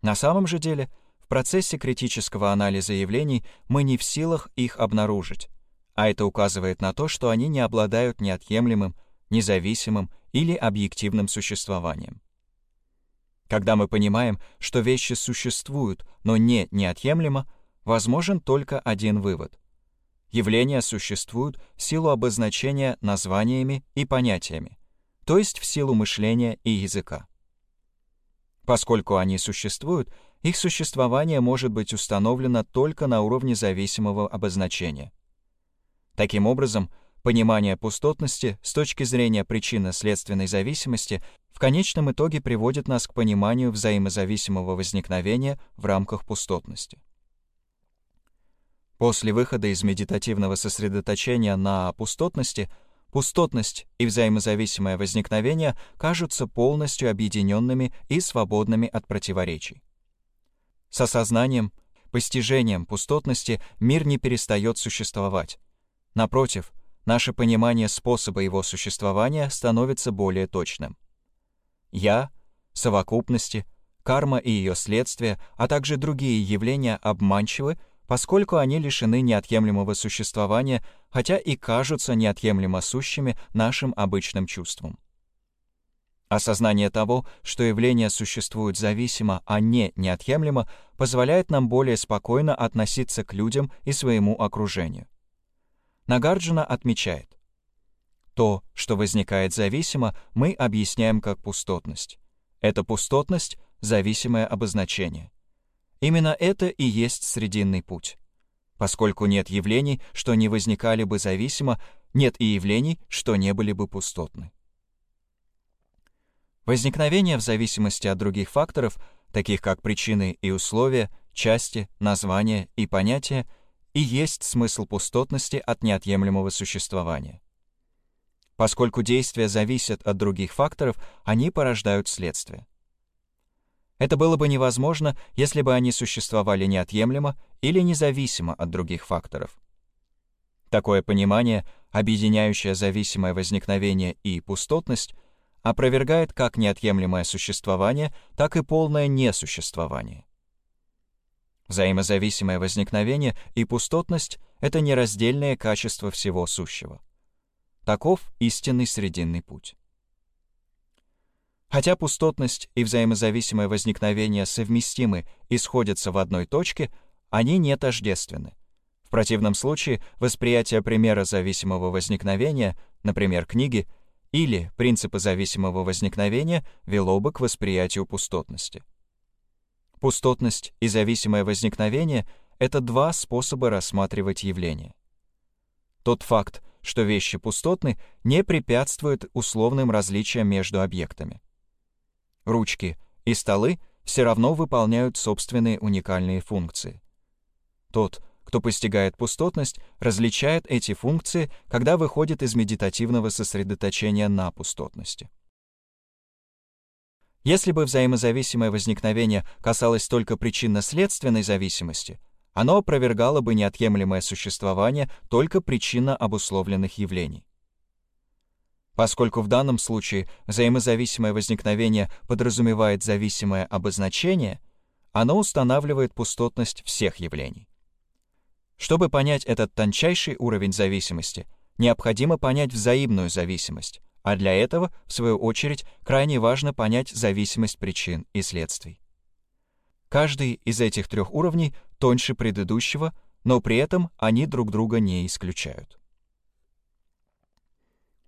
На самом же деле — процессе критического анализа явлений мы не в силах их обнаружить, а это указывает на то, что они не обладают неотъемлемым, независимым или объективным существованием. Когда мы понимаем, что вещи существуют, но не неотъемлемо, возможен только один вывод. Явления существуют в силу обозначения названиями и понятиями, то есть в силу мышления и языка. Поскольку они существуют, их существование может быть установлено только на уровне зависимого обозначения. Таким образом, понимание пустотности с точки зрения причинно-следственной зависимости в конечном итоге приводит нас к пониманию взаимозависимого возникновения в рамках пустотности. После выхода из медитативного сосредоточения на пустотности, пустотность и взаимозависимое возникновение кажутся полностью объединенными и свободными от противоречий. С осознанием, постижением пустотности мир не перестает существовать. Напротив, наше понимание способа его существования становится более точным. «Я», совокупности, карма и ее следствия, а также другие явления обманчивы — поскольку они лишены неотъемлемого существования, хотя и кажутся неотъемлемо сущими нашим обычным чувствам. Осознание того, что явления существуют зависимо, а не неотъемлемо, позволяет нам более спокойно относиться к людям и своему окружению. Нагарджуна отмечает, то, что возникает зависимо, мы объясняем как пустотность. Эта пустотность — зависимое обозначение. Именно это и есть срединный путь. Поскольку нет явлений, что не возникали бы зависимо, нет и явлений, что не были бы пустотны. Возникновение в зависимости от других факторов, таких как причины и условия, части, названия и понятия, и есть смысл пустотности от неотъемлемого существования. Поскольку действия зависят от других факторов, они порождают следствие. Это было бы невозможно, если бы они существовали неотъемлемо или независимо от других факторов. Такое понимание, объединяющее зависимое возникновение и пустотность, опровергает как неотъемлемое существование, так и полное несуществование. Взаимозависимое возникновение и пустотность — это нераздельное качество всего сущего. Таков истинный срединный путь. Хотя пустотность и взаимозависимое возникновение совместимы и сходятся в одной точке, они не тождественны. В противном случае восприятие примера зависимого возникновения, например, книги, или принципа зависимого возникновения вело бы к восприятию пустотности. Пустотность и зависимое возникновение — это два способа рассматривать явление. Тот факт, что вещи пустотны, не препятствует условным различиям между объектами ручки и столы все равно выполняют собственные уникальные функции. Тот, кто постигает пустотность, различает эти функции, когда выходит из медитативного сосредоточения на пустотности. Если бы взаимозависимое возникновение касалось только причинно-следственной зависимости, оно опровергало бы неотъемлемое существование только причинно обусловленных явлений. Поскольку в данном случае взаимозависимое возникновение подразумевает зависимое обозначение, оно устанавливает пустотность всех явлений. Чтобы понять этот тончайший уровень зависимости, необходимо понять взаимную зависимость, а для этого, в свою очередь, крайне важно понять зависимость причин и следствий. Каждый из этих трех уровней тоньше предыдущего, но при этом они друг друга не исключают.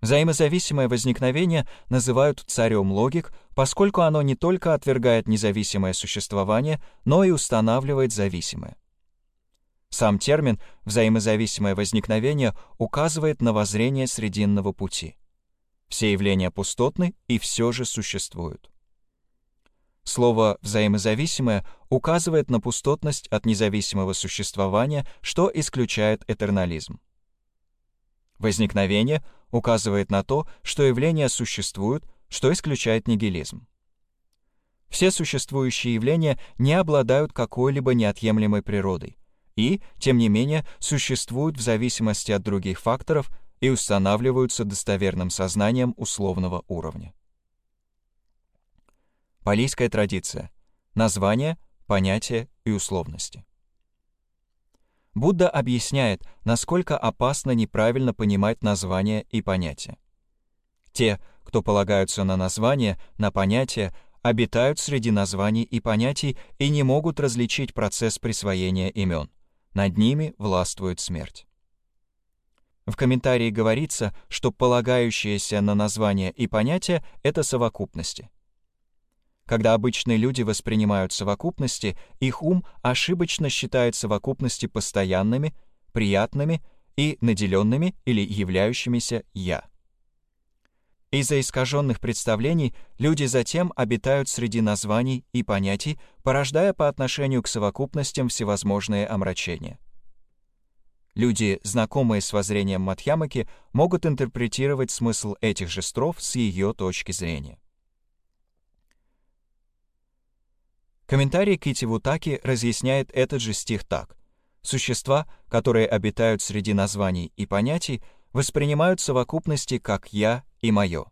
Взаимозависимое возникновение называют царем логик, поскольку оно не только отвергает независимое существование, но и устанавливает зависимое. Сам термин «взаимозависимое возникновение» указывает на воззрение срединного пути. Все явления пустотны и все же существуют. Слово «взаимозависимое» указывает на пустотность от независимого существования, что исключает этернализм. Возникновение указывает на то, что явления существуют, что исключает нигилизм. Все существующие явления не обладают какой-либо неотъемлемой природой и, тем не менее, существуют в зависимости от других факторов и устанавливаются достоверным сознанием условного уровня. Палийская традиция. Название, понятие и условности. Будда объясняет, насколько опасно неправильно понимать названия и понятия. Те, кто полагаются на названия, на понятия, обитают среди названий и понятий и не могут различить процесс присвоения имен. Над ними властвует смерть. В комментарии говорится, что полагающиеся на названия и понятия — это совокупности. Когда обычные люди воспринимают совокупности, их ум ошибочно считает совокупности постоянными, приятными и наделенными или являющимися «я». Из-за искаженных представлений люди затем обитают среди названий и понятий, порождая по отношению к совокупностям всевозможные омрачения. Люди, знакомые с воззрением Матхьямаки, могут интерпретировать смысл этих же строф с ее точки зрения. Комментарий Кити Вутаки разъясняет этот же стих так. Существа, которые обитают среди названий и понятий, воспринимают совокупности как «я» и «моё».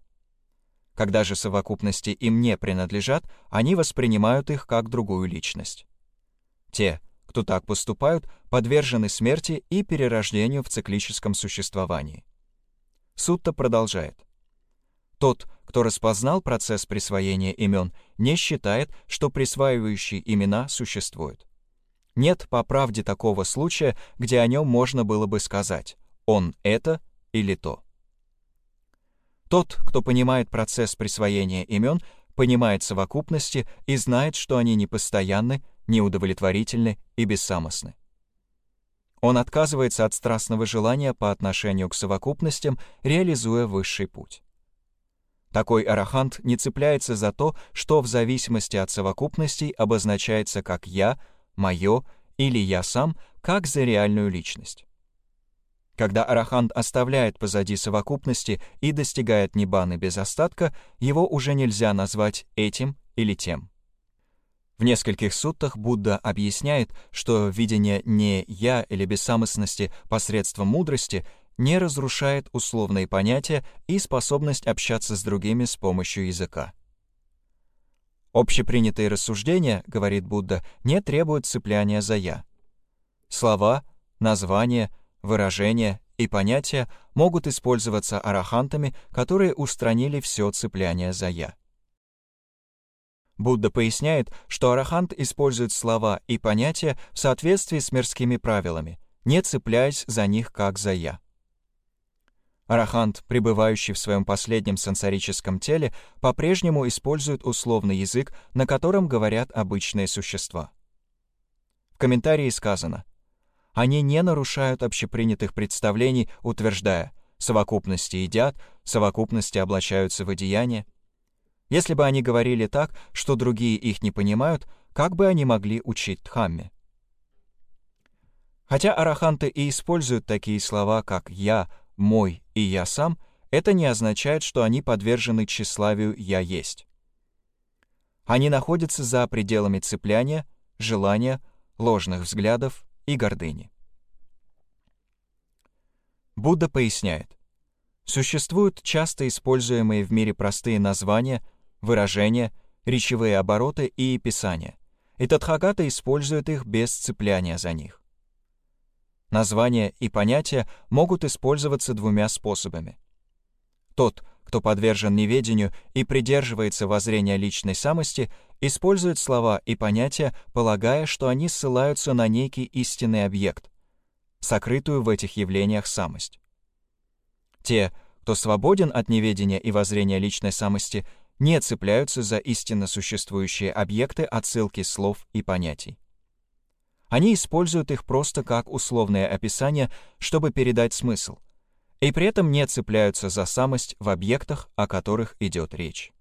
Когда же совокупности им не принадлежат, они воспринимают их как другую личность. Те, кто так поступают, подвержены смерти и перерождению в циклическом существовании. Сутта продолжает. Тот, кто распознал процесс присвоения имен, не считает, что присваивающие имена существуют. Нет по правде такого случая, где о нем можно было бы сказать «он это» или «то». Тот, кто понимает процесс присвоения имен, понимает совокупности и знает, что они непостоянны, неудовлетворительны и бессамостны. Он отказывается от страстного желания по отношению к совокупностям, реализуя высший путь. Такой арахант не цепляется за то, что в зависимости от совокупностей обозначается как «я», «моё» или «я сам», как за реальную личность. Когда арахант оставляет позади совокупности и достигает небаны без остатка, его уже нельзя назвать этим или тем. В нескольких суттах Будда объясняет, что видение не «я» или бессамостности посредством мудрости не разрушает условные понятия и способность общаться с другими с помощью языка. Общепринятые рассуждения, говорит Будда, не требуют цепляния за «я». Слова, названия, выражения и понятия могут использоваться арахантами, которые устранили все цепляние за «я». Будда поясняет, что арахант использует слова и понятия в соответствии с мирскими правилами, не цепляясь за них как за «я». Арахант, пребывающий в своем последнем сенсорическом теле, по-прежнему использует условный язык, на котором говорят обычные существа. В комментарии сказано, они не нарушают общепринятых представлений, утверждая, совокупности едят, совокупности облачаются в одеяние. Если бы они говорили так, что другие их не понимают, как бы они могли учить Дхамме? Хотя араханты и используют такие слова, как «я», «мой» и «я сам», это не означает, что они подвержены тщеславию «я есть». Они находятся за пределами цепляния, желания, ложных взглядов и гордыни. Будда поясняет, существуют часто используемые в мире простые названия, выражения, речевые обороты и писания, и Тадхагата использует их без цепляния за них. Названия и понятия могут использоваться двумя способами. Тот, кто подвержен неведению и придерживается воззрения личной самости, использует слова и понятия, полагая, что они ссылаются на некий истинный объект, сокрытую в этих явлениях самость. Те, кто свободен от неведения и воззрения личной самости, не цепляются за истинно существующие объекты отсылки слов и понятий. Они используют их просто как условное описание, чтобы передать смысл, и при этом не цепляются за самость в объектах, о которых идет речь.